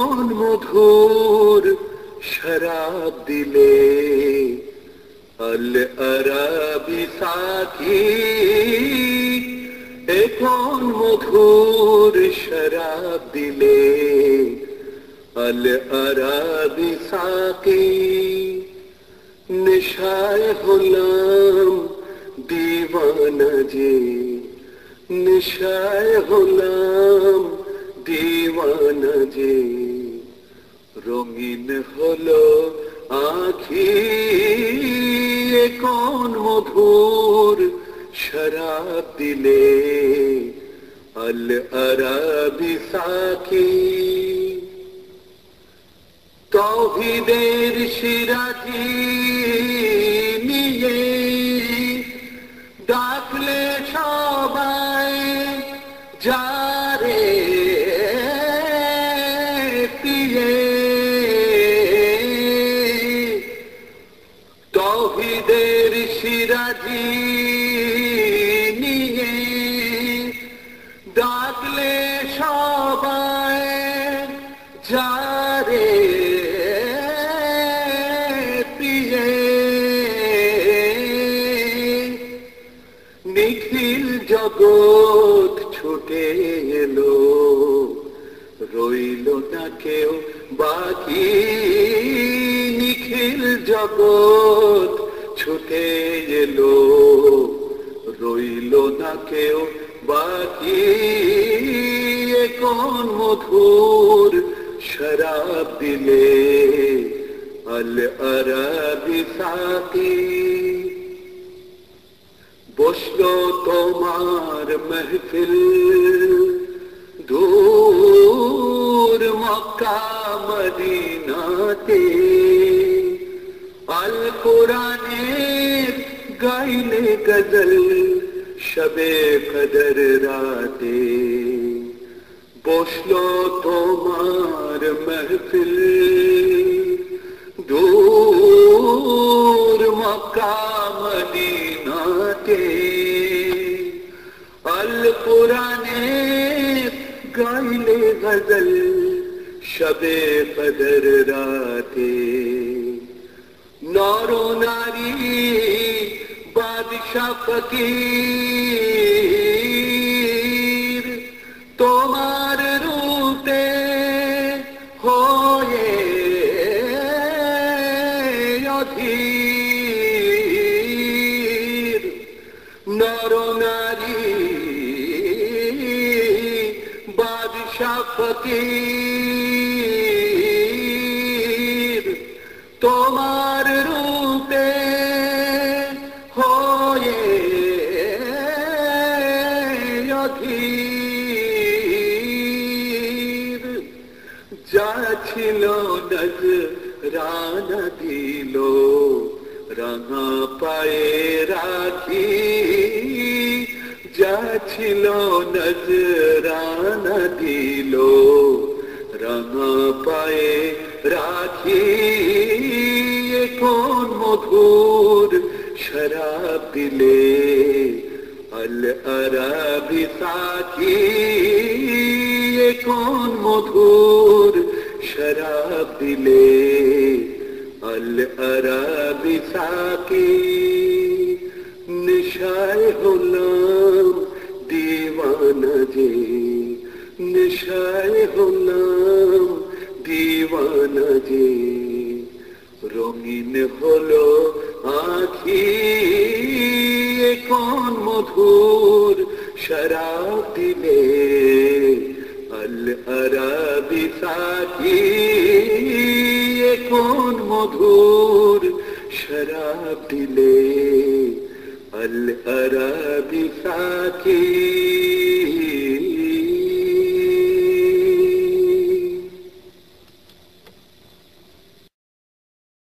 মধুর শরাব দিলে। আল আরাবি সাকি এ কোন মধুর শরাব দিলে? আল আরাবি সাকি নেশায় হলাম দিওয়ানা যে। নেশায় হলাম দিওয়ানা যে রঙিন হলো আখি কোন মধুর শরাব দিলে? আল আরাবি সাকি তৌহিদের সিরাজি পিয়ে তৌহিদের সিরাজি নিয়ে ডাকলে সবাই যারে পিয়ে নিখিল জগৎ ছুটে এলো। রইল না কেউ, বাকি নিখিল জগৎ ছুটে এলো। রইল না কেউ, বাকি কোন মধুর শরাব দিলে? আল আরাবি সাকি বসল তোমার মহফিল। দূর نور مکہ مدینہ تے القرآن گائل گزل شب قدر راتے بوشلو مار محفل۔ دور مکہ مدینہ تے القرآن گائل غزل شب قدر راتے نارو ناری بادشاہ فقیر ফকির তোমার রূপে হয়ে অধীর। যা ছিল নজ রানা দিল রাঙা পায়ে রাখি। যা ছিল নজরানা দিল রাঙা পায়ে রাখি এ কোন মধুর শরাব দিলে আল আরাবি সাকি এ কোন মধুর শরাব দিলে আল আরাবি সাকি নিশায় হলাম নিশায় হলাম দিওয়ানা যে রঙিন হলো আখি, কোন মধুর শরাব দিলে? আল আরাবি সাকি কোন মধুর শরাব দিলে? আল আরাবি সাকি